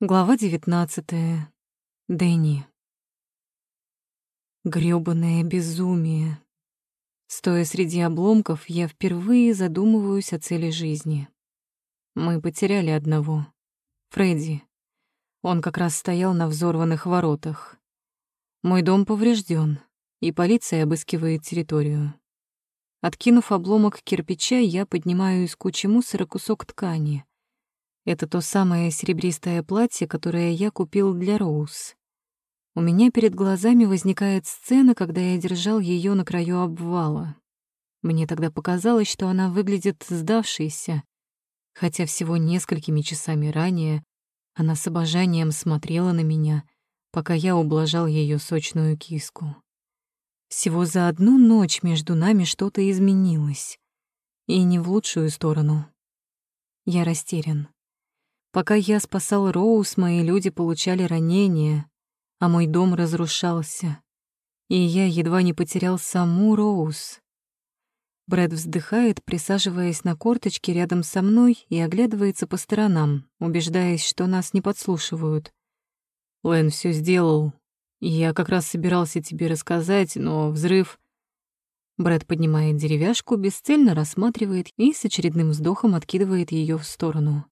Глава девятнадцатая. Дэнни. Грёбаное безумие. Стоя среди обломков, я впервые задумываюсь о цели жизни. Мы потеряли одного. Фредди. Он как раз стоял на взорванных воротах. Мой дом поврежден, и полиция обыскивает территорию. Откинув обломок кирпича, я поднимаю из кучи мусора кусок ткани. Это то самое серебристое платье, которое я купил для Роуз. У меня перед глазами возникает сцена, когда я держал ее на краю обвала. Мне тогда показалось, что она выглядит сдавшейся, хотя всего несколькими часами ранее она с обожанием смотрела на меня, пока я ублажал ее сочную киску. Всего за одну ночь между нами что-то изменилось. И не в лучшую сторону. Я растерян. Пока я спасал Роуз, мои люди получали ранения, а мой дом разрушался. И я едва не потерял саму Роуз. Брэд вздыхает, присаживаясь на корточке рядом со мной и оглядывается по сторонам, убеждаясь, что нас не подслушивают. Лэн все сделал, я как раз собирался тебе рассказать, но взрыв... Брэд поднимает деревяшку, бесцельно рассматривает и с очередным вздохом откидывает ее в сторону.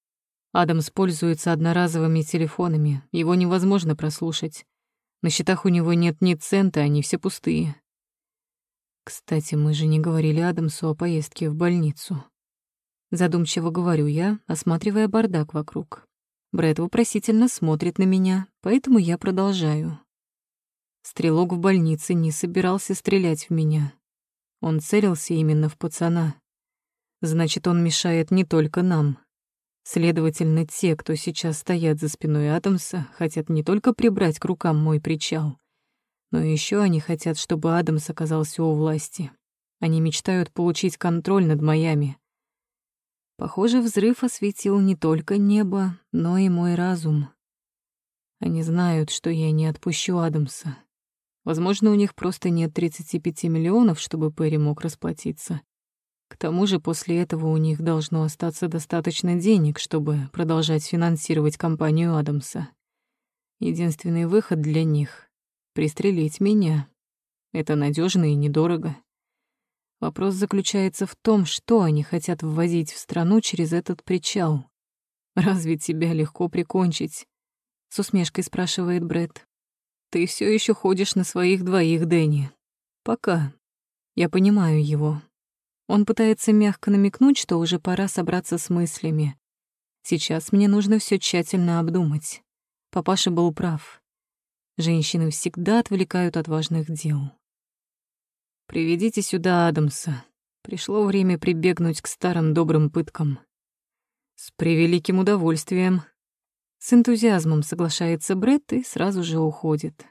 Адамс пользуется одноразовыми телефонами, его невозможно прослушать. На счетах у него нет ни цента, они все пустые. Кстати, мы же не говорили Адамсу о поездке в больницу. Задумчиво говорю я, осматривая бардак вокруг. Брэд вопросительно смотрит на меня, поэтому я продолжаю. Стрелок в больнице не собирался стрелять в меня. Он целился именно в пацана. Значит, он мешает не только нам. Следовательно, те, кто сейчас стоят за спиной Адамса, хотят не только прибрать к рукам мой причал, но еще они хотят, чтобы Адамс оказался у власти. Они мечтают получить контроль над Майами. Похоже, взрыв осветил не только небо, но и мой разум. Они знают, что я не отпущу Адамса. Возможно, у них просто нет 35 миллионов, чтобы Перри мог расплатиться. К тому же после этого у них должно остаться достаточно денег, чтобы продолжать финансировать компанию Адамса. Единственный выход для них — пристрелить меня. Это надежно и недорого. Вопрос заключается в том, что они хотят ввозить в страну через этот причал. «Разве тебя легко прикончить?» — с усмешкой спрашивает Брэд. Ты все еще ходишь на своих двоих, Дэнни. Пока. Я понимаю его. Он пытается мягко намекнуть, что уже пора собраться с мыслями. Сейчас мне нужно все тщательно обдумать. Папаша был прав. Женщины всегда отвлекают от важных дел. «Приведите сюда Адамса. Пришло время прибегнуть к старым добрым пыткам». «С превеликим удовольствием», с энтузиазмом соглашается Брэд и сразу же уходит.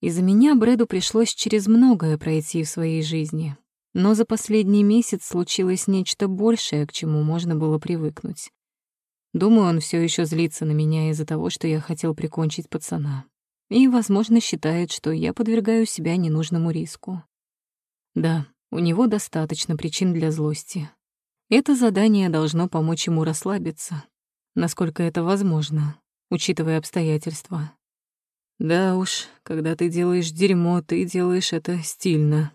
Из-за меня Брэду пришлось через многое пройти в своей жизни. Но за последний месяц случилось нечто большее, к чему можно было привыкнуть. Думаю, он все еще злится на меня из-за того, что я хотел прикончить пацана. И, возможно, считает, что я подвергаю себя ненужному риску. Да, у него достаточно причин для злости. Это задание должно помочь ему расслабиться, насколько это возможно, учитывая обстоятельства. Да уж, когда ты делаешь дерьмо, ты делаешь это стильно.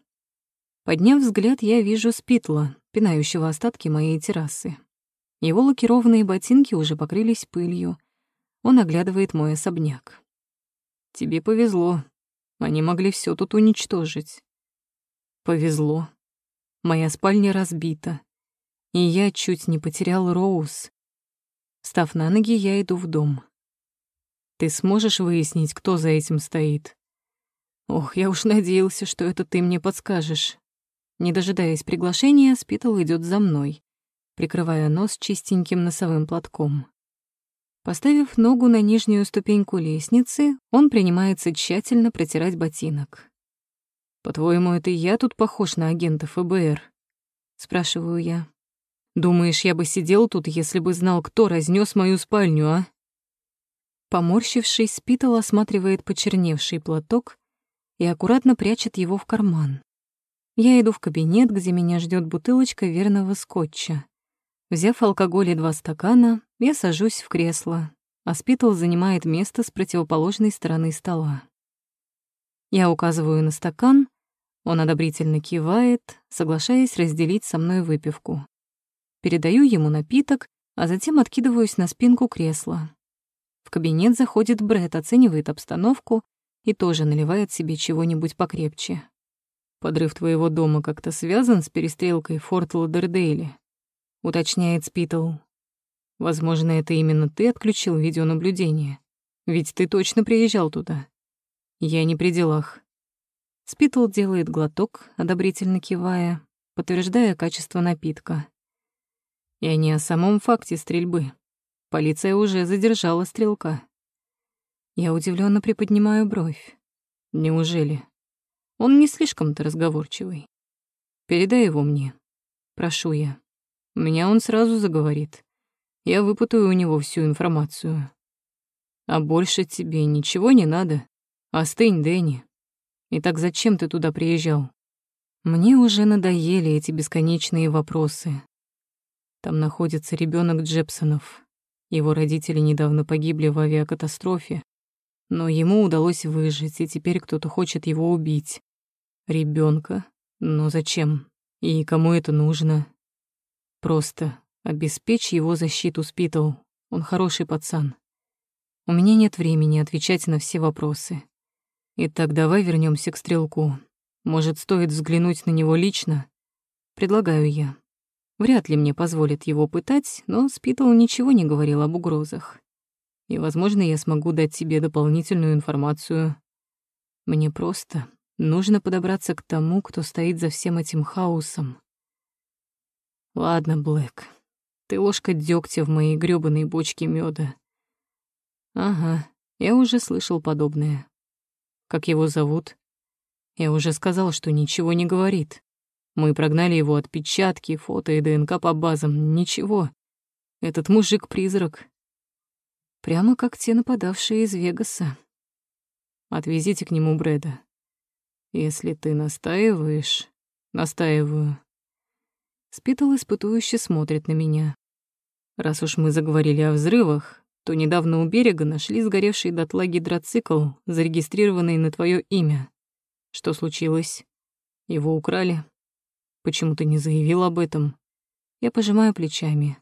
Подняв взгляд, я вижу Спитла, пинающего остатки моей террасы. Его лакированные ботинки уже покрылись пылью. Он оглядывает мой особняк. Тебе повезло. Они могли все тут уничтожить. Повезло. Моя спальня разбита. И я чуть не потерял Роуз. Встав на ноги, я иду в дом. Ты сможешь выяснить, кто за этим стоит? Ох, я уж надеялся, что это ты мне подскажешь. Не дожидаясь приглашения, Спитал идет за мной, прикрывая нос чистеньким носовым платком. Поставив ногу на нижнюю ступеньку лестницы, он принимается тщательно протирать ботинок. «По-твоему, это я тут похож на агента ФБР?» — спрашиваю я. Думаешь, я бы сидел тут, если бы знал, кто разнес мою спальню, а?» Поморщившись, Спитал осматривает почерневший платок и аккуратно прячет его в карман. Я иду в кабинет, где меня ждет бутылочка верного скотча. Взяв алкоголь и два стакана, я сажусь в кресло а Спитл занимает место с противоположной стороны стола. Я указываю на стакан, он одобрительно кивает, соглашаясь разделить со мной выпивку. Передаю ему напиток, а затем откидываюсь на спинку кресла. В кабинет заходит Брэд, оценивает обстановку и тоже наливает себе чего-нибудь покрепче. «Подрыв твоего дома как-то связан с перестрелкой в Форт Ладердейле?» — уточняет Спитл. «Возможно, это именно ты отключил видеонаблюдение. Ведь ты точно приезжал туда». «Я не при делах». Спитл делает глоток, одобрительно кивая, подтверждая качество напитка. И не о самом факте стрельбы. Полиция уже задержала стрелка. Я удивленно приподнимаю бровь. Неужели? Он не слишком-то разговорчивый. Передай его мне. Прошу я. Меня он сразу заговорит. Я выпутаю у него всю информацию. А больше тебе ничего не надо. Остынь, Дэнни. Итак, зачем ты туда приезжал? Мне уже надоели эти бесконечные вопросы. Там находится ребенок Джепсонов. Его родители недавно погибли в авиакатастрофе, но ему удалось выжить, и теперь кто-то хочет его убить. Ребенка? Но зачем? И кому это нужно? Просто обеспечь его защиту, Спитл. Он хороший пацан. У меня нет времени отвечать на все вопросы. Итак, давай вернемся к стрелку. Может, стоит взглянуть на него лично? Предлагаю я. Вряд ли мне позволят его пытать, но Спитл ничего не говорил об угрозах. И, возможно, я смогу дать тебе дополнительную информацию. Мне просто нужно подобраться к тому, кто стоит за всем этим хаосом. Ладно, Блэк, ты ложка дегтя в моей грёбаной бочке меда. Ага, я уже слышал подобное. Как его зовут? Я уже сказал, что ничего не говорит. Мы прогнали его отпечатки, фото и ДНК по базам. Ничего. Этот мужик-призрак. Прямо как те нападавшие из Вегаса. Отвезите к нему Брэда. Если ты настаиваешь... Настаиваю. Спитал испытующе смотрит на меня. Раз уж мы заговорили о взрывах, то недавно у берега нашли сгоревший дотла гидроцикл, зарегистрированный на твое имя. Что случилось? Его украли? Почему ты не заявил об этом? Я пожимаю плечами.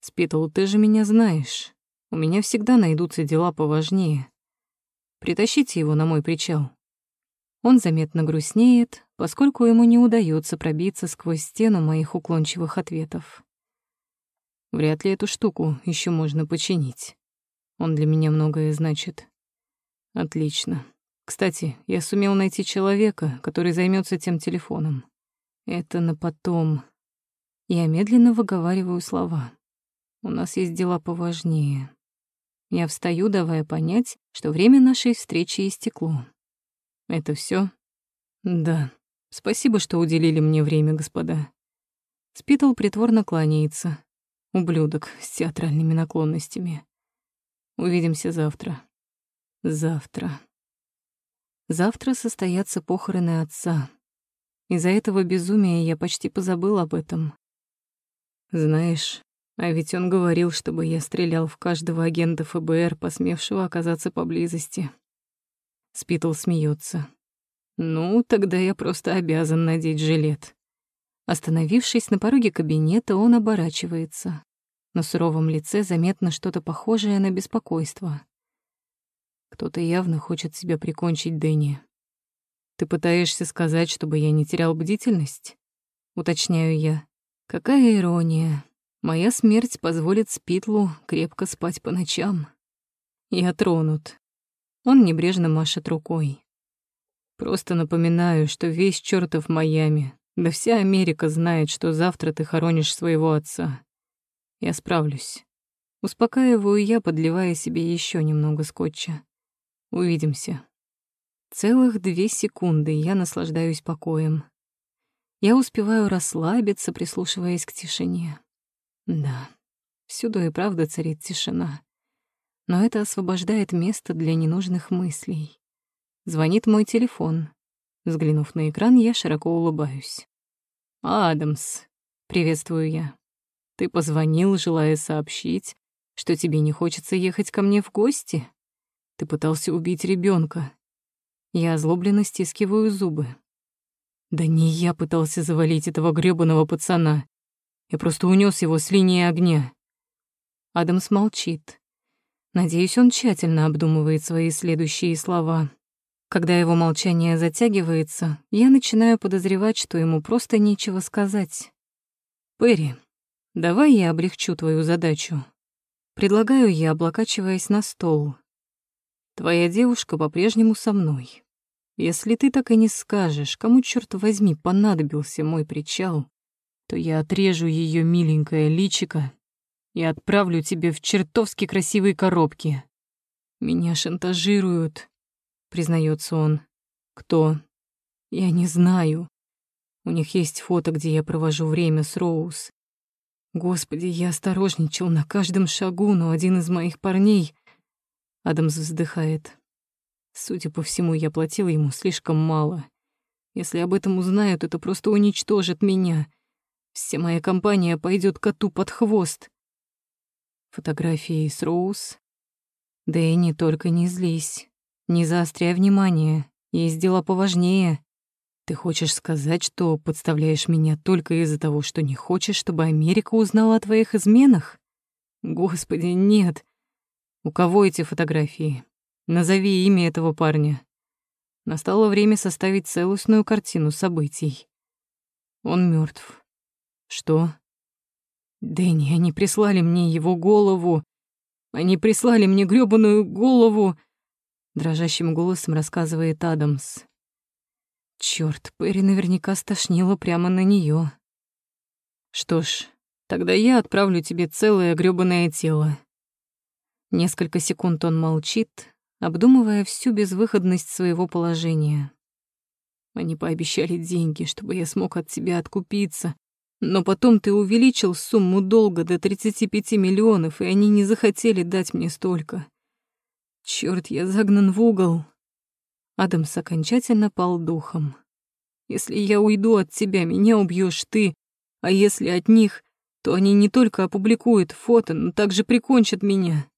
Спитл, ты же меня знаешь. У меня всегда найдутся дела поважнее. Притащите его на мой причал. Он заметно грустнеет, поскольку ему не удается пробиться сквозь стену моих уклончивых ответов. Вряд ли эту штуку еще можно починить. Он для меня многое значит. Отлично. Кстати, я сумел найти человека, который займется тем телефоном. Это на потом. Я медленно выговариваю слова. У нас есть дела поважнее. Я встаю, давая понять, что время нашей встречи истекло. Это все? Да. Спасибо, что уделили мне время, господа. Спитл притворно кланяется. Ублюдок с театральными наклонностями. Увидимся завтра. Завтра. Завтра состоятся похороны отца. Из-за этого безумия я почти позабыл об этом. Знаешь, а ведь он говорил, чтобы я стрелял в каждого агента ФБР, посмевшего оказаться поблизости. Спитл смеется. Ну, тогда я просто обязан надеть жилет. Остановившись на пороге кабинета, он оборачивается. На суровом лице заметно что-то похожее на беспокойство. Кто-то явно хочет себя прикончить Дэнни. Ты пытаешься сказать, чтобы я не терял бдительность? Уточняю я. Какая ирония. Моя смерть позволит Спитлу крепко спать по ночам. Я тронут. Он небрежно машет рукой. Просто напоминаю, что весь чертов Майами, да вся Америка знает, что завтра ты хоронишь своего отца. Я справлюсь. Успокаиваю я, подливая себе еще немного скотча. Увидимся. Целых две секунды я наслаждаюсь покоем. Я успеваю расслабиться, прислушиваясь к тишине. Да, всюду и правда царит тишина. Но это освобождает место для ненужных мыслей. Звонит мой телефон. Взглянув на экран, я широко улыбаюсь. «Адамс», — приветствую я. «Ты позвонил, желая сообщить, Что тебе не хочется ехать ко мне в гости? Ты пытался убить ребенка. Я озлобленно стискиваю зубы. Да не я пытался завалить этого грёбаного пацана. Я просто унес его с линии огня. Адамс молчит. Надеюсь, он тщательно обдумывает свои следующие слова. Когда его молчание затягивается, я начинаю подозревать, что ему просто нечего сказать. «Перри, давай я облегчу твою задачу». Предлагаю я, облокачиваясь на стол. «Твоя девушка по-прежнему со мной. Если ты так и не скажешь, кому, черт возьми, понадобился мой причал, то я отрежу ее миленькое личико и отправлю тебе в чертовски красивые коробки. Меня шантажируют, признается он. Кто? Я не знаю. У них есть фото, где я провожу время с Роуз. Господи, я осторожничал на каждом шагу, но один из моих парней... Адамс вздыхает. Судя по всему, я платила ему слишком мало. Если об этом узнают, это просто уничтожит меня. Вся моя компания пойдет коту под хвост. Фотографии с Роуз. Дэнни, только не злись. Не заостряй внимание. Есть дела поважнее. Ты хочешь сказать, что подставляешь меня только из-за того, что не хочешь, чтобы Америка узнала о твоих изменах? Господи, нет. У кого эти фотографии? Назови имя этого парня. Настало время составить целостную картину событий. Он мертв. Что? Дэнни, они прислали мне его голову. Они прислали мне грёбаную голову. Дрожащим голосом рассказывает Адамс. Чёрт, Перри наверняка стошнило прямо на неё. Что ж, тогда я отправлю тебе целое грёбаное тело. Несколько секунд он молчит, обдумывая всю безвыходность своего положения. Они пообещали деньги, чтобы я смог от тебя откупиться, но потом ты увеличил сумму долга до 35 миллионов, и они не захотели дать мне столько. Чёрт, я загнан в угол. Адамс окончательно пал духом. Если я уйду от тебя, меня убьешь ты, а если от них, то они не только опубликуют фото, но также прикончат меня.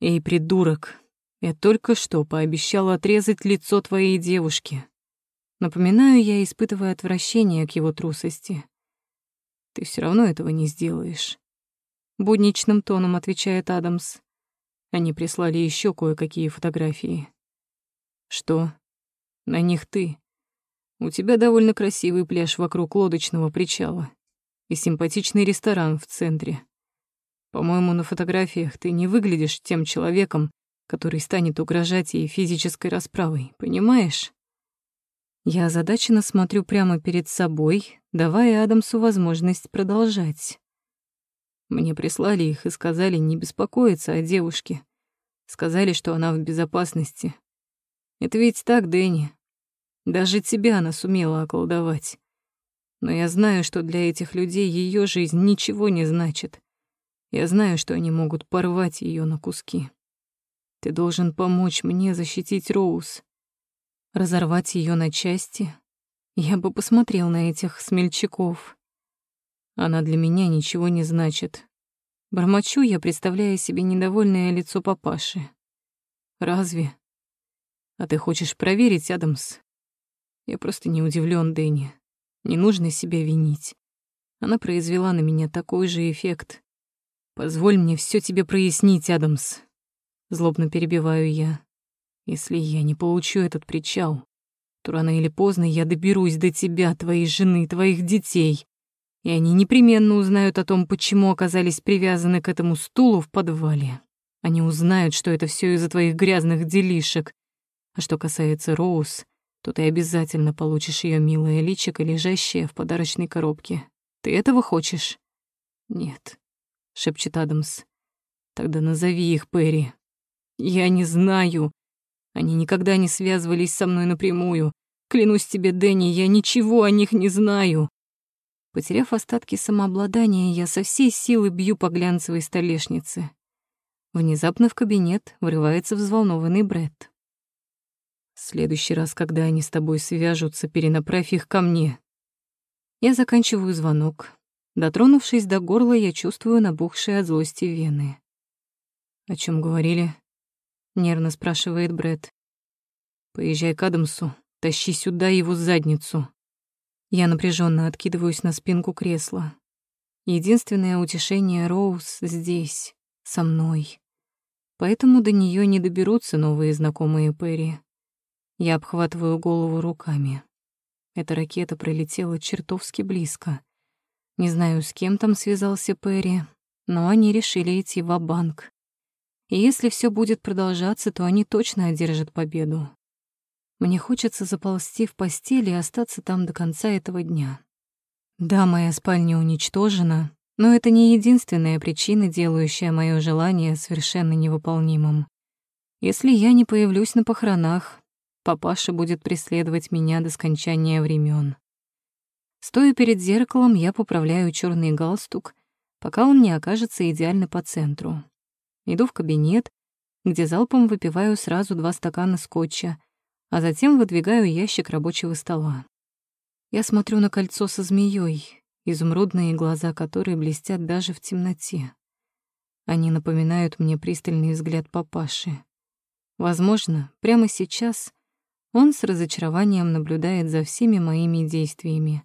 Эй, придурок, я только что пообещала отрезать лицо твоей девушки. Напоминаю я, испытывая отвращение к его трусости. Ты все равно этого не сделаешь. Будничным тоном отвечает Адамс. Они прислали еще кое-какие фотографии. Что? На них ты. У тебя довольно красивый пляж вокруг лодочного причала и симпатичный ресторан в центре. По-моему, на фотографиях ты не выглядишь тем человеком, который станет угрожать ей физической расправой, понимаешь? Я озадаченно смотрю прямо перед собой, давая Адамсу возможность продолжать. Мне прислали их и сказали не беспокоиться о девушке. Сказали, что она в безопасности. Это ведь так, Дэнни. Даже тебя она сумела околдовать. Но я знаю, что для этих людей ее жизнь ничего не значит. Я знаю, что они могут порвать ее на куски. Ты должен помочь мне защитить Роуз. Разорвать ее на части. Я бы посмотрел на этих смельчаков. Она для меня ничего не значит. Бормочу я, представляя себе недовольное лицо папаши. Разве? А ты хочешь проверить, Адамс? Я просто не удивлен, Дэнни. Не нужно себя винить. Она произвела на меня такой же эффект. Позволь мне все тебе прояснить, Адамс. Злобно перебиваю я. Если я не получу этот причал, то рано или поздно я доберусь до тебя, твоей жены, твоих детей, и они непременно узнают о том, почему оказались привязаны к этому стулу в подвале. Они узнают, что это все из-за твоих грязных делишек. А что касается Роуз, то ты обязательно получишь ее милое личико, лежащее в подарочной коробке. Ты этого хочешь? Нет, шепчет Адамс. Тогда назови их, Перри. Я не знаю. Они никогда не связывались со мной напрямую. Клянусь тебе, Дэнни, я ничего о них не знаю. Потеряв остатки самообладания, я со всей силы бью по глянцевой столешнице. Внезапно в кабинет врывается взволнованный Брэд. В следующий раз, когда они с тобой свяжутся, перенаправь их ко мне. Я заканчиваю звонок. Дотронувшись до горла, я чувствую набухшие от злости вены. О чем говорили? Нервно спрашивает Бред. Поезжай к Адамсу, тащи сюда его задницу. Я напряженно откидываюсь на спинку кресла. Единственное утешение Роуз здесь, со мной. Поэтому до нее не доберутся новые знакомые Перри. Я обхватываю голову руками. Эта ракета пролетела чертовски близко. Не знаю, с кем там связался Перри, но они решили идти в банк И если все будет продолжаться, то они точно одержат победу. Мне хочется заползти в постель и остаться там до конца этого дня. Да, моя спальня уничтожена, но это не единственная причина, делающая мое желание совершенно невыполнимым. Если я не появлюсь на похоронах, папаша будет преследовать меня до скончания времен. Стоя перед зеркалом, я поправляю черный галстук, пока он не окажется идеально по центру. Иду в кабинет, где залпом выпиваю сразу два стакана скотча, а затем выдвигаю ящик рабочего стола. Я смотрю на кольцо со змеей, изумрудные глаза которой блестят даже в темноте. Они напоминают мне пристальный взгляд папаши. Возможно, прямо сейчас он с разочарованием наблюдает за всеми моими действиями.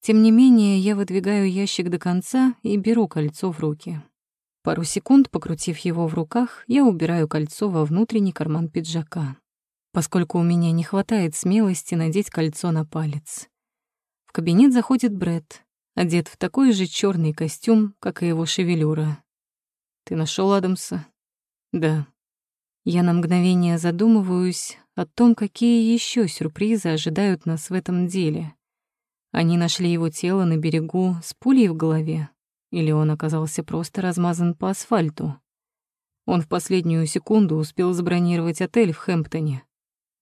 Тем не менее, я выдвигаю ящик до конца и беру кольцо в руки. Пару секунд, покрутив его в руках, я убираю кольцо во внутренний карман пиджака, поскольку у меня не хватает смелости надеть кольцо на палец. В кабинет заходит Бред, одет в такой же черный костюм, как и его шевелюра. «Ты нашел Адамса?» «Да». Я на мгновение задумываюсь о том, какие еще сюрпризы ожидают нас в этом деле. Они нашли его тело на берегу с пулей в голове, или он оказался просто размазан по асфальту. Он в последнюю секунду успел забронировать отель в Хэмптоне.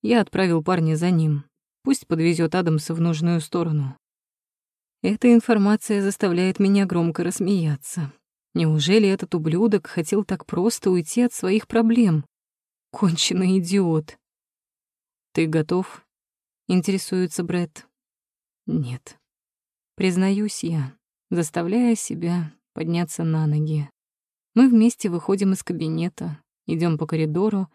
Я отправил парня за ним. Пусть подвезет Адамса в нужную сторону. Эта информация заставляет меня громко рассмеяться. Неужели этот ублюдок хотел так просто уйти от своих проблем? Конченый идиот. «Ты готов?» — интересуется Брэд. «Нет». Признаюсь я, заставляя себя подняться на ноги. Мы вместе выходим из кабинета, идем по коридору,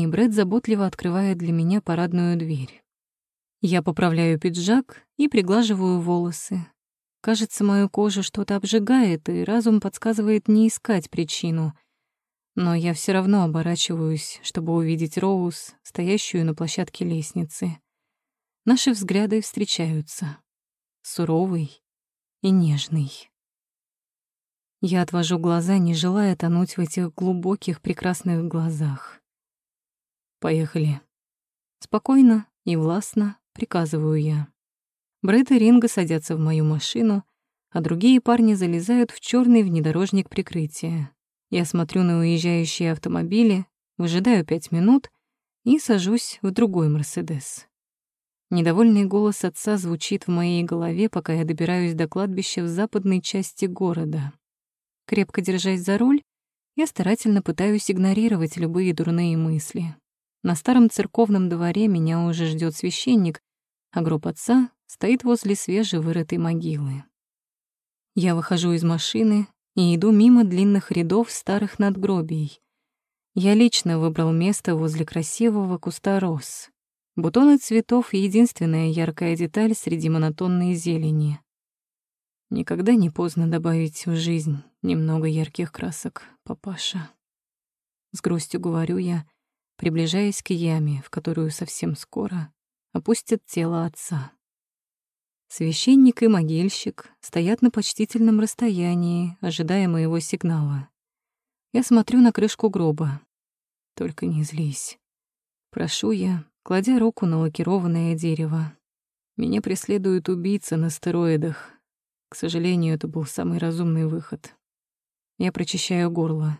и Брэд заботливо открывает для меня парадную дверь. Я поправляю пиджак и приглаживаю волосы. Кажется, мою кожу что-то обжигает, и разум подсказывает не искать причину — но я все равно оборачиваюсь, чтобы увидеть Роуз, стоящую на площадке лестницы. Наши взгляды встречаются. Суровый и нежный. Я отвожу глаза, не желая тонуть в этих глубоких, прекрасных глазах. «Поехали». Спокойно и властно приказываю я. Брэд и Ринго садятся в мою машину, а другие парни залезают в черный внедорожник прикрытия. Я смотрю на уезжающие автомобили, выжидаю пять минут и сажусь в другой «Мерседес». Недовольный голос отца звучит в моей голове, пока я добираюсь до кладбища в западной части города. Крепко держась за руль, я старательно пытаюсь игнорировать любые дурные мысли. На старом церковном дворе меня уже ждет священник, а гроб отца стоит возле свежевырытой могилы. Я выхожу из машины, и иду мимо длинных рядов старых надгробий. Я лично выбрал место возле красивого куста роз. Бутоны цветов — единственная яркая деталь среди монотонной зелени. Никогда не поздно добавить в жизнь немного ярких красок, папаша. С грустью говорю я, приближаясь к яме, в которую совсем скоро опустят тело отца. Священник и могильщик стоят на почтительном расстоянии, ожидая моего сигнала. Я смотрю на крышку гроба. Только не злись. Прошу я, кладя руку на лакированное дерево. Меня преследует убийца на стероидах. К сожалению, это был самый разумный выход. Я прочищаю горло.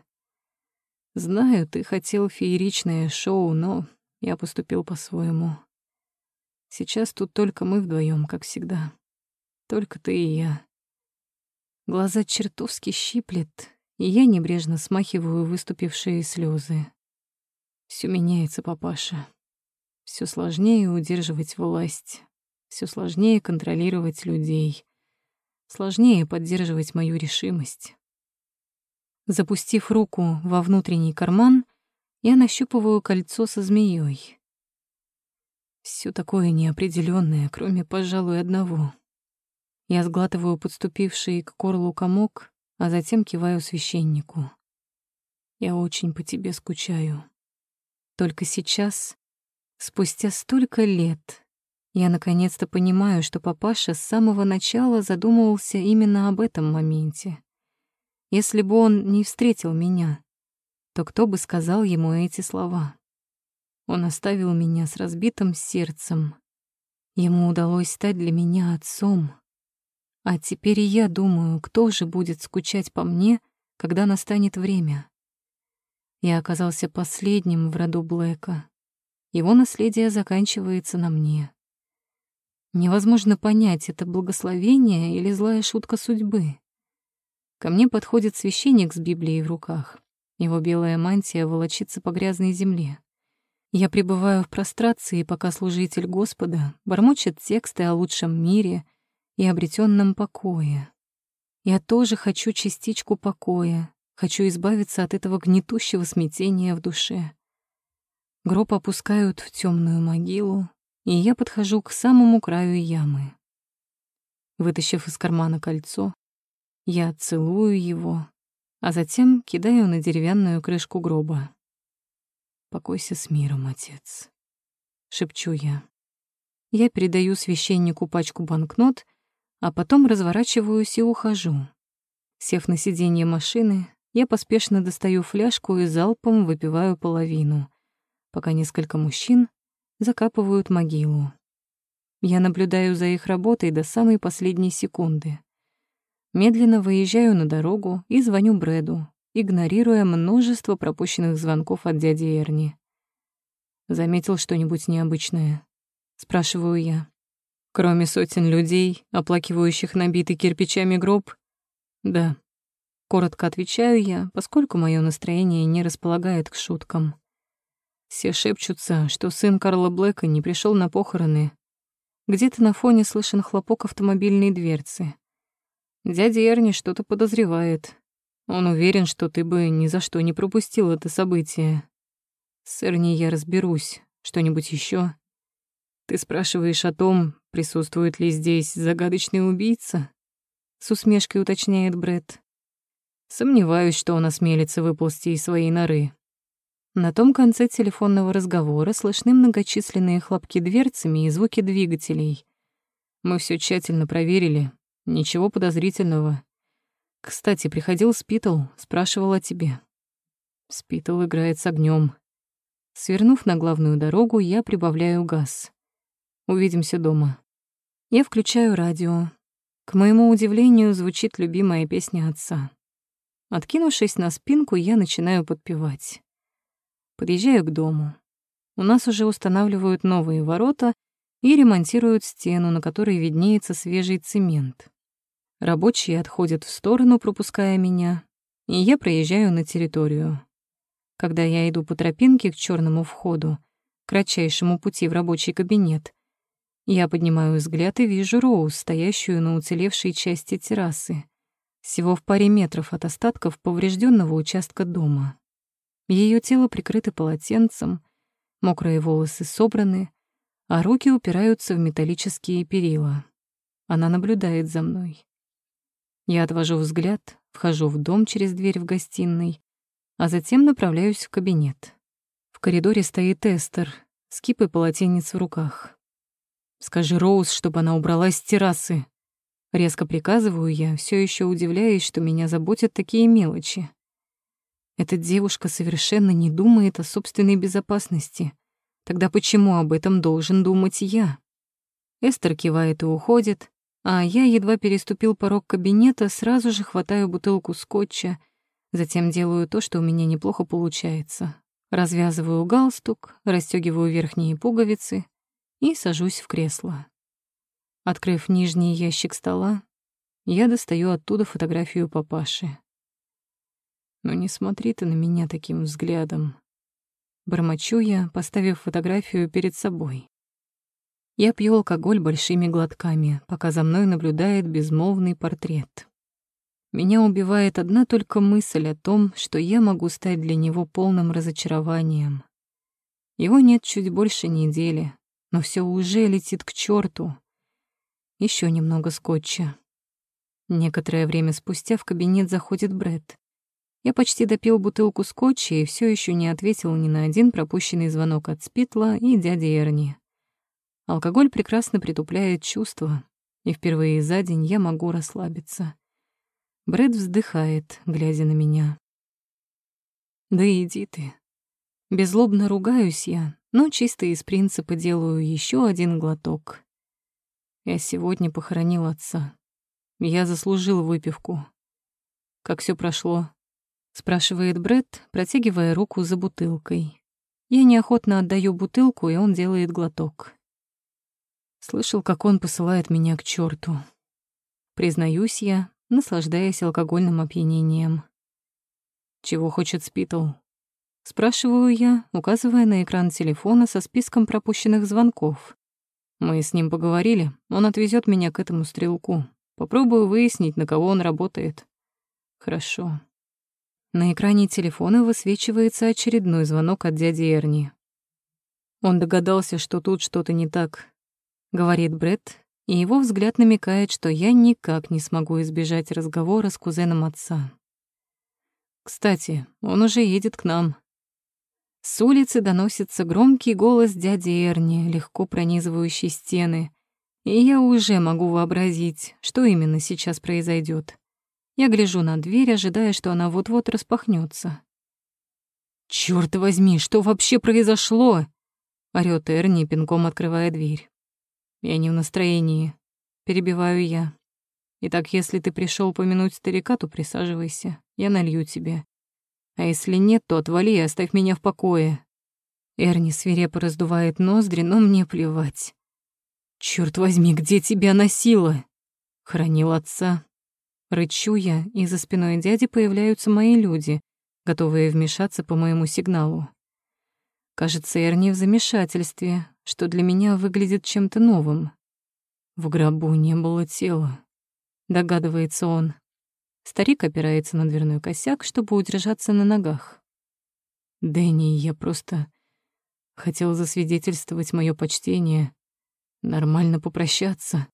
Знаю, ты хотел фееричное шоу, но я поступил по-своему. Сейчас тут только мы вдвоем, как всегда. Только ты и я. Глаза чертовски щиплет, и я небрежно смахиваю выступившие слезы. Все меняется, папаша. Все сложнее удерживать власть, все сложнее контролировать людей, сложнее поддерживать мою решимость. Запустив руку во внутренний карман, я нащупываю кольцо со змеей. Все такое неопределенное, кроме, пожалуй, одного. Я сглатываю подступивший к горлу комок, а затем киваю священнику. Я очень по тебе скучаю. Только сейчас, спустя столько лет, я наконец-то понимаю, что папаша с самого начала задумывался именно об этом моменте. Если бы он не встретил меня, то кто бы сказал ему эти слова? Он оставил меня с разбитым сердцем. Ему удалось стать для меня отцом. А теперь и я думаю, кто же будет скучать по мне, когда настанет время. Я оказался последним в роду Блэка. Его наследие заканчивается на мне. Невозможно понять, это благословение или злая шутка судьбы. Ко мне подходит священник с Библией в руках. Его белая мантия волочится по грязной земле. Я пребываю в прострации, пока служитель Господа бормочет тексты о лучшем мире и обретенном покое. Я тоже хочу частичку покоя, хочу избавиться от этого гнетущего смятения в душе. Гроб опускают в темную могилу, и я подхожу к самому краю ямы. Вытащив из кармана кольцо, я целую его, а затем кидаю на деревянную крышку гроба. «Покойся с миром, отец», — шепчу я. Я передаю священнику пачку банкнот, а потом разворачиваюсь и ухожу. Сев на сиденье машины, я поспешно достаю фляжку и залпом выпиваю половину, пока несколько мужчин закапывают могилу. Я наблюдаю за их работой до самой последней секунды. Медленно выезжаю на дорогу и звоню Брэду, игнорируя множество пропущенных звонков от дяди Эрни. «Заметил что-нибудь необычное?» — спрашиваю я. «Кроме сотен людей, оплакивающих набитый кирпичами гроб?» «Да». Коротко отвечаю я, поскольку мое настроение не располагает к шуткам. Все шепчутся, что сын Карла Блэка не пришел на похороны. Где-то на фоне слышен хлопок автомобильной дверцы. Дядя Эрни что-то подозревает, он уверен, что ты бы ни за что не пропустил это событие. С Эрни я разберусь. Что-нибудь еще? Ты спрашиваешь о том, присутствует ли здесь загадочный убийца? С усмешкой уточняет Бред. Сомневаюсь, что он осмелится выползти из своей норы. На том конце телефонного разговора слышны многочисленные хлопки дверцами и звуки двигателей. Мы все тщательно проверили. Ничего подозрительного. Кстати, приходил Спитл, спрашивал о тебе. Спитл играет с огнем. Свернув на главную дорогу, я прибавляю газ. Увидимся дома. Я включаю радио. К моему удивлению, звучит любимая песня отца. Откинувшись на спинку, я начинаю подпевать. Подъезжаю к дому. У нас уже устанавливают новые ворота и ремонтируют стену, на которой виднеется свежий цемент. Рабочие отходят в сторону, пропуская меня, и я проезжаю на территорию. Когда я иду по тропинке к черному входу, кратчайшему пути в рабочий кабинет, я поднимаю взгляд и вижу Роуз, стоящую на уцелевшей части террасы, всего в паре метров от остатков поврежденного участка дома. Ее тело прикрыто полотенцем, мокрые волосы собраны, а руки упираются в металлические перила. Она наблюдает за мной. Я отвожу взгляд, вхожу в дом через дверь в гостиной, а затем направляюсь в кабинет. В коридоре стоит Эстер с кипой полотенец в руках. «Скажи Роуз, чтобы она убралась с террасы». Резко приказываю я, все еще удивляясь, что меня заботят такие мелочи. Эта девушка совершенно не думает о собственной безопасности. Тогда почему об этом должен думать я? Эстер кивает и уходит, а я едва переступил порог кабинета, сразу же хватаю бутылку скотча, затем делаю то, что у меня неплохо получается. Развязываю галстук, расстегиваю верхние пуговицы и сажусь в кресло. Открыв нижний ящик стола, я достаю оттуда фотографию папаши. «Ну не смотри ты на меня таким взглядом». Бормочу я, поставив фотографию перед собой. Я пью алкоголь большими глотками, пока за мной наблюдает безмолвный портрет. Меня убивает одна только мысль о том, что я могу стать для него полным разочарованием. Его нет чуть больше недели, но все уже летит к черту. Еще немного скотча. Некоторое время спустя в кабинет заходит Бред. Я почти допил бутылку скотча и все еще не ответил ни на один пропущенный звонок от Спитла и дяди Эрни. Алкоголь прекрасно притупляет чувства, и впервые за день я могу расслабиться. Брэд вздыхает, глядя на меня. «Да иди ты». Безлобно ругаюсь я, но чисто из принципа делаю еще один глоток. Я сегодня похоронил отца. Я заслужил выпивку. Как все прошло? спрашивает Брэд, протягивая руку за бутылкой. Я неохотно отдаю бутылку, и он делает глоток. Слышал, как он посылает меня к черту. Признаюсь я, наслаждаясь алкогольным опьянением. «Чего хочет Спитл?» Спрашиваю я, указывая на экран телефона со списком пропущенных звонков. Мы с ним поговорили, он отвезет меня к этому стрелку. Попробую выяснить, на кого он работает. Хорошо. На экране телефона высвечивается очередной звонок от дяди Эрни. Он догадался, что тут что-то не так, говорит Бред, и его взгляд намекает, что я никак не смогу избежать разговора с кузеном отца. Кстати, он уже едет к нам. С улицы доносится громкий голос дяди Эрни, легко пронизывающий стены, и я уже могу вообразить, что именно сейчас произойдет. Я гляжу на дверь, ожидая, что она вот-вот распахнется. «Чёрт возьми, что вообще произошло?» — орёт Эрни, пинком открывая дверь. Я не в настроении. Перебиваю я. Итак, если ты пришел помянуть старика, то присаживайся. Я налью тебе. А если нет, то отвали и оставь меня в покое. Эрни свирепо раздувает ноздри, но мне плевать. Черт возьми, где тебя носило? Хранил отца. Рычу я, и за спиной дяди появляются мои люди, готовые вмешаться по моему сигналу. Кажется, Эрни в замешательстве, что для меня выглядит чем-то новым. В гробу не было тела, догадывается он. Старик опирается на дверной косяк, чтобы удержаться на ногах. Дэнни, я просто хотел засвидетельствовать мое почтение, нормально попрощаться.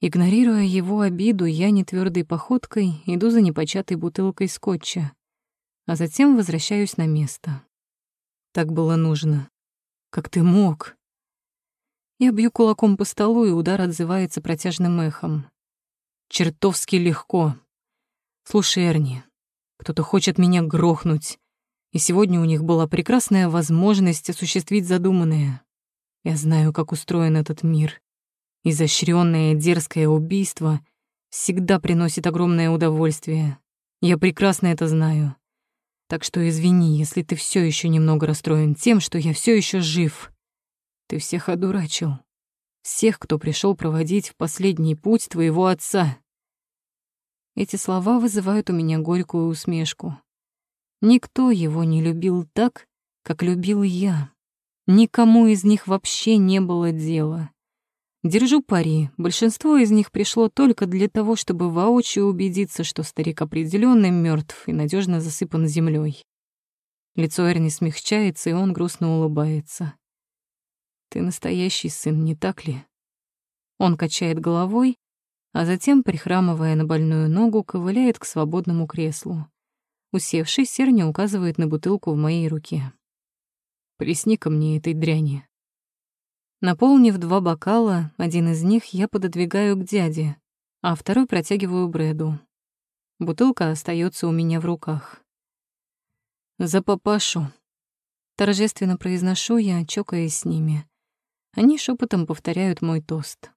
Игнорируя его обиду, я нетвёрдой походкой иду за непочатой бутылкой скотча, а затем возвращаюсь на место. Так было нужно. Как ты мог? Я бью кулаком по столу, и удар отзывается протяжным эхом. Чертовски легко. Слушай, Эрни, кто-то хочет меня грохнуть, и сегодня у них была прекрасная возможность осуществить задуманное. Я знаю, как устроен этот мир. Изощрённое дерзкое убийство всегда приносит огромное удовольствие. Я прекрасно это знаю. Так что извини, если ты все еще немного расстроен тем, что я все еще жив. Ты всех одурачил. Всех, кто пришел проводить в последний путь твоего отца. Эти слова вызывают у меня горькую усмешку. Никто его не любил так, как любил я. Никому из них вообще не было дела. Держу пари, большинство из них пришло только для того, чтобы воочию убедиться, что старик определенно мертв и надежно засыпан землей. Лицо Эрни смягчается, и он грустно улыбается. «Ты настоящий сын, не так ли?» Он качает головой, а затем, прихрамывая на больную ногу, ковыляет к свободному креслу. Усевшись, Серня указывает на бутылку в моей руке. «Плесни-ка мне этой дряни». Наполнив два бокала, один из них я пододвигаю к дяде, а второй протягиваю Брэду. Бутылка остается у меня в руках. «За папашу!» Торжественно произношу я, чокаясь с ними. Они шепотом повторяют мой тост.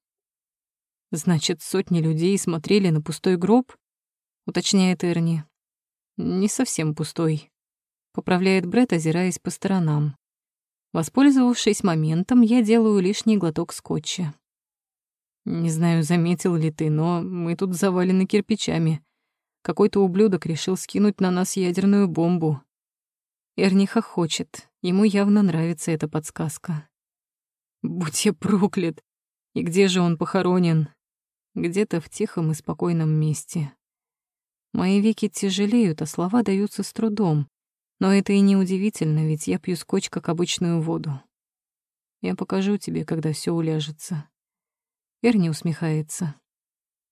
«Значит, сотни людей смотрели на пустой гроб?» — уточняет Эрни. «Не совсем пустой», — поправляет Брэд, озираясь по сторонам. Воспользовавшись моментом, я делаю лишний глоток скотча. Не знаю, заметил ли ты, но мы тут завалены кирпичами. Какой-то ублюдок решил скинуть на нас ядерную бомбу. Эрни хохочет. Ему явно нравится эта подсказка. Будь я проклят. И где же он похоронен? Где-то в тихом и спокойном месте. Мои веки тяжелеют, а слова даются с трудом. Но это и не удивительно, ведь я пью скотч, как обычную воду. Я покажу тебе, когда все уляжется. Эрни усмехается.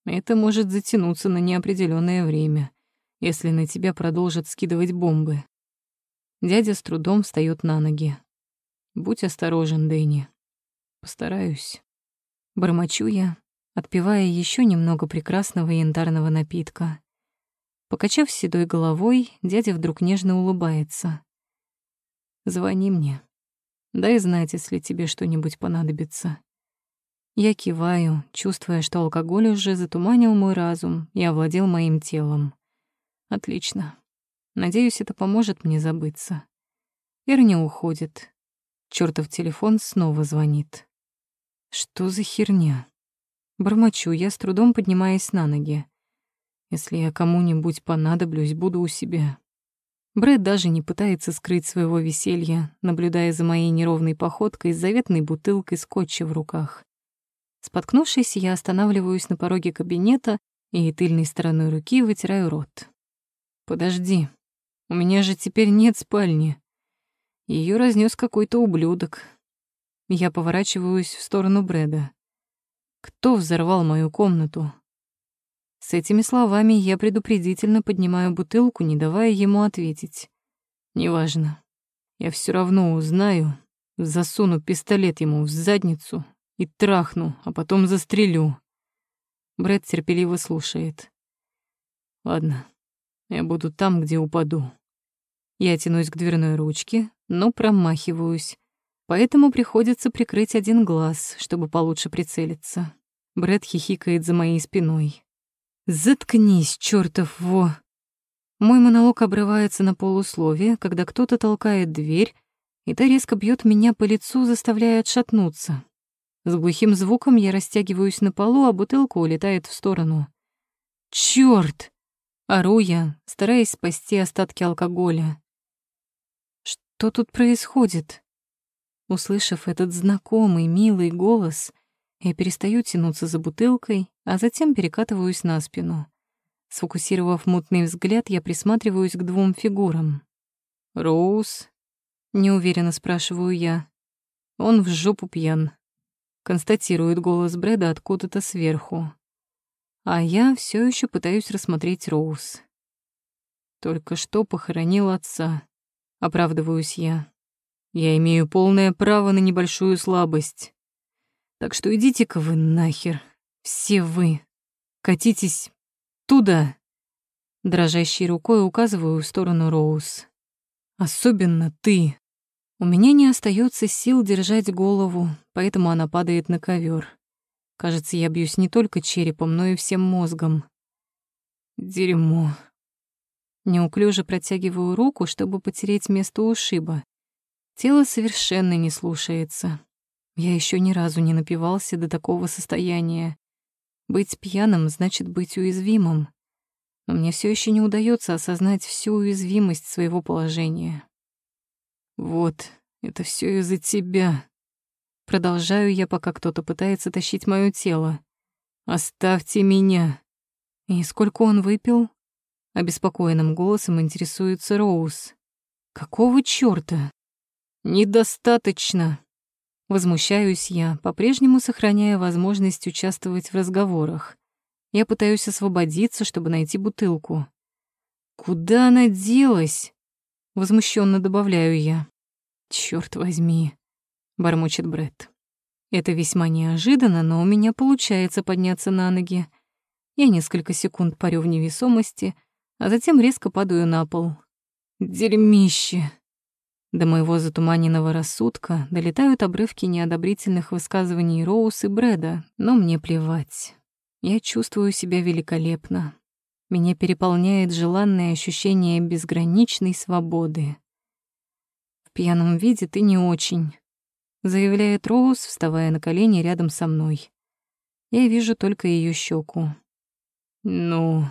Это может затянуться на неопределенное время, если на тебя продолжат скидывать бомбы. Дядя с трудом встает на ноги. Будь осторожен, Дэнни. Постараюсь. Бормочу я, отпивая еще немного прекрасного янтарного напитка. Покачав седой головой, дядя вдруг нежно улыбается. «Звони мне. Дай знать, если тебе что-нибудь понадобится». Я киваю, чувствуя, что алкоголь уже затуманил мой разум и овладел моим телом. Отлично. Надеюсь, это поможет мне забыться. Эрни уходит. Чёртов телефон снова звонит. Что за херня? Бормочу я, с трудом поднимаясь на ноги. Если я кому-нибудь понадоблюсь, буду у себя. Брэд даже не пытается скрыть своего веселья, наблюдая за моей неровной походкой с заветной бутылкой скотча в руках. Споткнувшись, я останавливаюсь на пороге кабинета и тыльной стороной руки вытираю рот. «Подожди, у меня же теперь нет спальни. Ее разнес какой-то ублюдок». Я поворачиваюсь в сторону Брэда. «Кто взорвал мою комнату?» С этими словами я предупредительно поднимаю бутылку, не давая ему ответить. Неважно. Я все равно узнаю, засуну пистолет ему в задницу и трахну, а потом застрелю. Брэд терпеливо слушает. Ладно, я буду там, где упаду. Я тянусь к дверной ручке, но промахиваюсь, поэтому приходится прикрыть один глаз, чтобы получше прицелиться. Брэд хихикает за моей спиной. «Заткнись, чёртов во!» Мой монолог обрывается на полусловие, когда кто-то толкает дверь, и та резко бьет меня по лицу, заставляя отшатнуться. С глухим звуком я растягиваюсь на полу, а бутылка улетает в сторону. «Чёрт!» — ору я, стараясь спасти остатки алкоголя. «Что тут происходит?» Услышав этот знакомый, милый голос, я перестаю тянуться за бутылкой, а затем перекатываюсь на спину. Сфокусировав мутный взгляд, я присматриваюсь к двум фигурам. «Роуз?» — неуверенно спрашиваю я. «Он в жопу пьян», — констатирует голос Брэда откуда-то сверху. А я все еще пытаюсь рассмотреть Роуз. «Только что похоронил отца», — оправдываюсь я. «Я имею полное право на небольшую слабость». Так что идите-ка вы нахер, все вы. Катитесь туда. Дрожащей рукой указываю в сторону Роуз. Особенно ты. У меня не остается сил держать голову, поэтому она падает на ковер. Кажется, я бьюсь не только черепом, но и всем мозгом. Дерьмо. Неуклюже протягиваю руку, чтобы потереть место ушиба. Тело совершенно не слушается. Я еще ни разу не напивался до такого состояния. Быть пьяным значит быть уязвимым. Но мне все еще не удается осознать всю уязвимость своего положения. Вот, это все из-за тебя. Продолжаю я, пока кто-то пытается тащить мое тело. Оставьте меня. И сколько он выпил? Обеспокоенным голосом интересуется Роуз. Какого чёрта? Недостаточно. Возмущаюсь я, по-прежнему сохраняя возможность участвовать в разговорах. Я пытаюсь освободиться, чтобы найти бутылку. «Куда она делась?» Возмущенно добавляю я. «Чёрт возьми», — бормочет Брэд. Это весьма неожиданно, но у меня получается подняться на ноги. Я несколько секунд парю в невесомости, а затем резко падаю на пол. «Дерьмище!» До моего затуманенного рассудка долетают обрывки неодобрительных высказываний Роуз и Брэда, но мне плевать. Я чувствую себя великолепно. Меня переполняет желанное ощущение безграничной свободы. «В пьяном виде ты не очень», — заявляет Роуз, вставая на колени рядом со мной. Я вижу только ее щеку. «Ну...»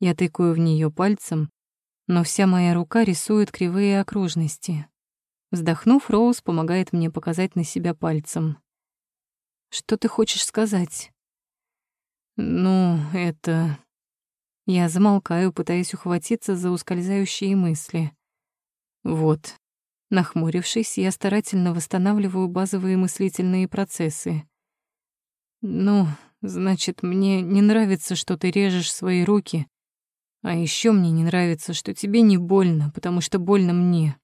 Я тыкаю в нее пальцем, но вся моя рука рисует кривые окружности. Вздохнув, Роуз помогает мне показать на себя пальцем. «Что ты хочешь сказать?» «Ну, это...» Я замолкаю, пытаясь ухватиться за ускользающие мысли. Вот. Нахмурившись, я старательно восстанавливаю базовые мыслительные процессы. Ну, значит, мне не нравится, что ты режешь свои руки. А еще мне не нравится, что тебе не больно, потому что больно мне.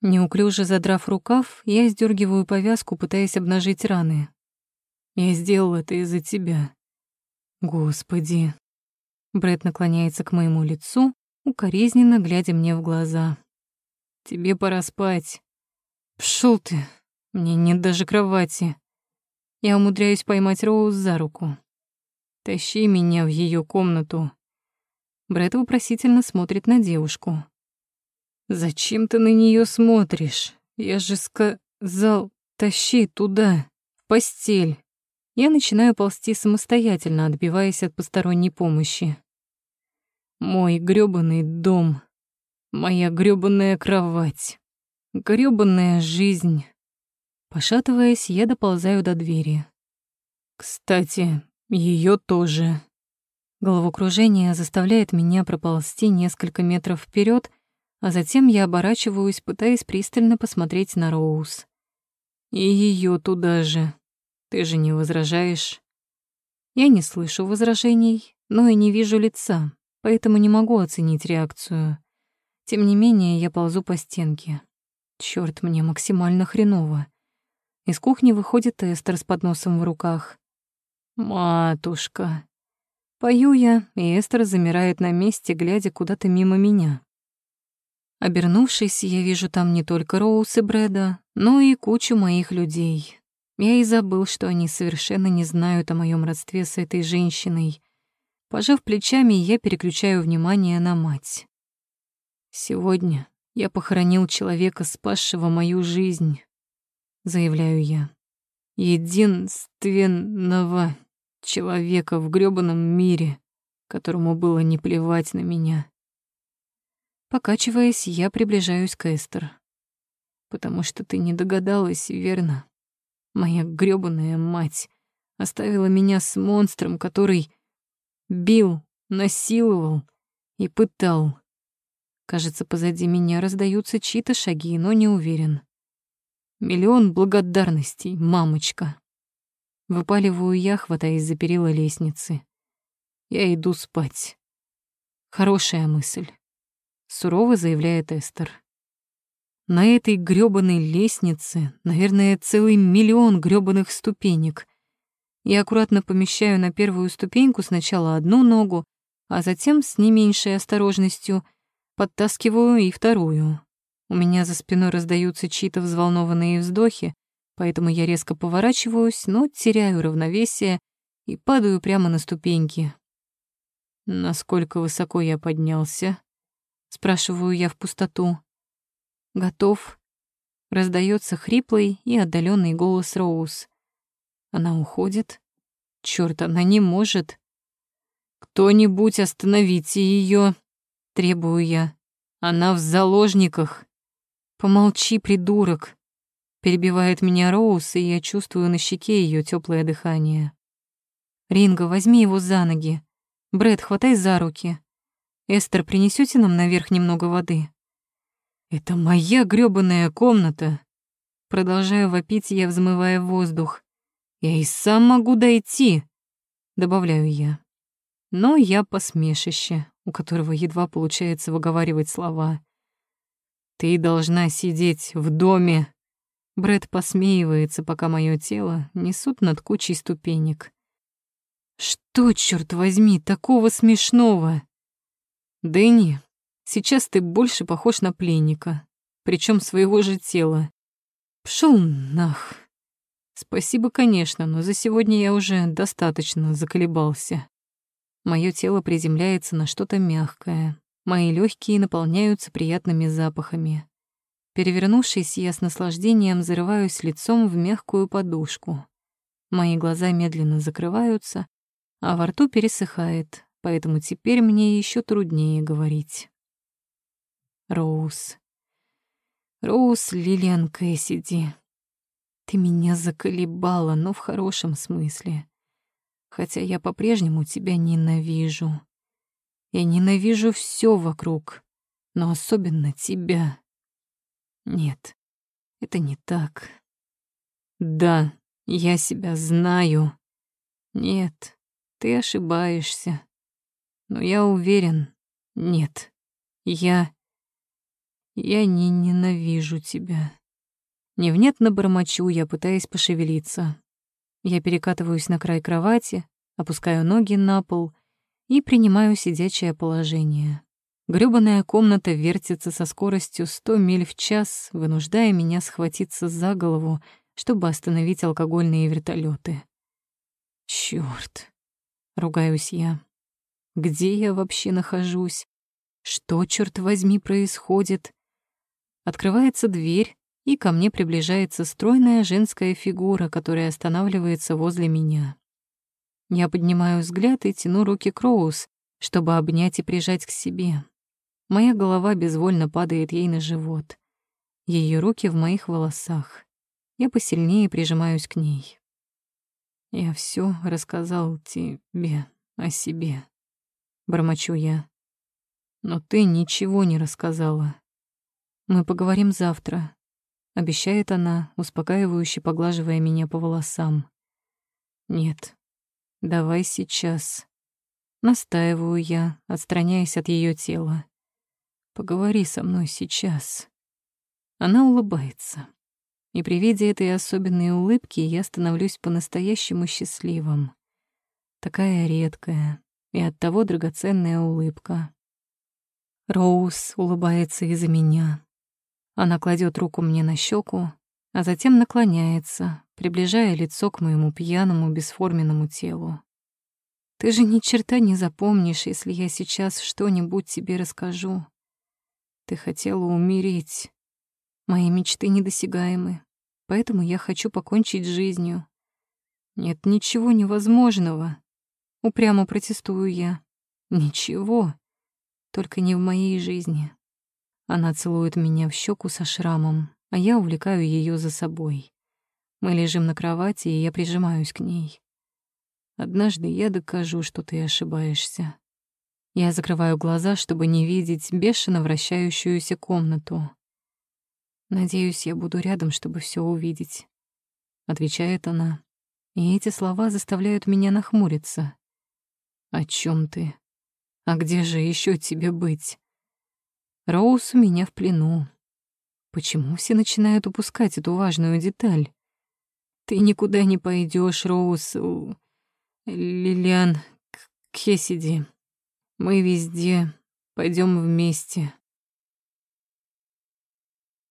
Неуклюже задрав рукав, я сдергиваю повязку, пытаясь обнажить раны. Я сделал это из-за тебя. Господи. Брэд наклоняется к моему лицу, укоризненно глядя мне в глаза. Тебе пора спать. Пшёл ты. Мне нет даже кровати. Я умудряюсь поймать Роуз за руку. Тащи меня в ее комнату. Брэд вопросительно смотрит на девушку. «Зачем ты на нее смотришь? Я же сказал, тащи туда, в постель». Я начинаю ползти самостоятельно, отбиваясь от посторонней помощи. Мой грёбаный дом, моя грёбаная кровать, грёбаная жизнь. Пошатываясь, я доползаю до двери. Кстати, ее тоже. Головокружение заставляет меня проползти несколько метров вперед а затем я оборачиваюсь, пытаясь пристально посмотреть на Роуз. И ее туда же. Ты же не возражаешь? Я не слышу возражений, но и не вижу лица, поэтому не могу оценить реакцию. Тем не менее, я ползу по стенке. Чёрт, мне максимально хреново. Из кухни выходит Эстер с подносом в руках. «Матушка». Пою я, и Эстер замирает на месте, глядя куда-то мимо меня. Обернувшись, я вижу там не только Роуз и Брэда, но и кучу моих людей. Я и забыл, что они совершенно не знают о моем родстве с этой женщиной. Пожав плечами, я переключаю внимание на мать. «Сегодня я похоронил человека, спасшего мою жизнь», — заявляю я. «Единственного человека в грёбаном мире, которому было не плевать на меня». Покачиваясь, я приближаюсь к Эстер. «Потому что ты не догадалась, верно? Моя грёбаная мать оставила меня с монстром, который бил, насиловал и пытал. Кажется, позади меня раздаются чьи-то шаги, но не уверен. Миллион благодарностей, мамочка. Выпаливаю я, хватаясь за перила лестницы. Я иду спать. Хорошая мысль сурово заявляет Эстер. На этой грёбаной лестнице, наверное, целый миллион грёбаных ступенек. Я аккуратно помещаю на первую ступеньку сначала одну ногу, а затем с не меньшей осторожностью подтаскиваю и вторую. У меня за спиной раздаются чьи-то взволнованные вздохи, поэтому я резко поворачиваюсь, но теряю равновесие и падаю прямо на ступеньки. Насколько высоко я поднялся? спрашиваю я в пустоту. Готов? Раздается хриплый и отдаленный голос Роуз. Она уходит. Черт, она не может. Кто-нибудь остановите ее, требую я. Она в заложниках. Помолчи, придурок. Перебивает меня Роуз, и я чувствую на щеке ее теплое дыхание. Ринга, возьми его за ноги. Брэд, хватай за руки. Эстер, принесете нам наверх немного воды? Это моя грёбаная комната. Продолжаю вопить я, взмывая воздух. Я и сам могу дойти, добавляю я. Но я посмешище, у которого едва получается выговаривать слова. Ты должна сидеть в доме. Брэд посмеивается, пока мое тело несут над кучей ступенек. Что, черт возьми, такого смешного? Дэнни, сейчас ты больше похож на пленника, причем своего же тела. Пшел нах. Спасибо, конечно, но за сегодня я уже достаточно заколебался. Мое тело приземляется на что-то мягкое. Мои легкие наполняются приятными запахами. Перевернувшись, я с наслаждением зарываюсь лицом в мягкую подушку. Мои глаза медленно закрываются, а во рту пересыхает, поэтому теперь мне еще труднее говорить. Роуз. Роуз Лилиан Кэссиди. Ты меня заколебала, но в хорошем смысле. Хотя я по-прежнему тебя ненавижу. Я ненавижу все вокруг, но особенно тебя. Нет, это не так. Да, я себя знаю. Нет, ты ошибаешься. Но я уверен, нет, я... Я не ненавижу тебя. Невнятно бормочу я, пытаясь пошевелиться. Я перекатываюсь на край кровати, опускаю ноги на пол и принимаю сидячее положение. Грёбаная комната вертится со скоростью 100 миль в час, вынуждая меня схватиться за голову, чтобы остановить алкогольные вертолеты. Чёрт, ругаюсь я. Где я вообще нахожусь? Что, черт возьми, происходит? Открывается дверь, и ко мне приближается стройная женская фигура, которая останавливается возле меня. Я поднимаю взгляд и тяну руки Кроуз, чтобы обнять и прижать к себе. Моя голова безвольно падает ей на живот. Ее руки в моих волосах. Я посильнее прижимаюсь к ней. Я все рассказал тебе о себе. Бормочу я. Но ты ничего не рассказала. Мы поговорим завтра, обещает она, успокаивающе поглаживая меня по волосам. Нет, давай сейчас. Настаиваю я, отстраняясь от ее тела. Поговори со мной сейчас. Она улыбается. И при виде этой особенной улыбки я становлюсь по-настоящему счастливым. Такая редкая и оттого драгоценная улыбка. Роуз улыбается из-за меня. Она кладет руку мне на щеку, а затем наклоняется, приближая лицо к моему пьяному бесформенному телу. Ты же ни черта не запомнишь, если я сейчас что-нибудь тебе расскажу. Ты хотела умереть. Мои мечты недосягаемы, поэтому я хочу покончить с жизнью. Нет ничего невозможного. Упрямо протестую я. Ничего. Только не в моей жизни. Она целует меня в щеку со шрамом, а я увлекаю ее за собой. Мы лежим на кровати, и я прижимаюсь к ней. Однажды я докажу, что ты ошибаешься. Я закрываю глаза, чтобы не видеть бешено вращающуюся комнату. «Надеюсь, я буду рядом, чтобы все увидеть», — отвечает она. И эти слова заставляют меня нахмуриться. «О чем ты? А где же еще тебе быть?» Роуз у меня в плену. Почему все начинают упускать эту важную деталь? Ты никуда не пойдешь, Роуз. Лилиан Кхесиди. Мы везде пойдем вместе.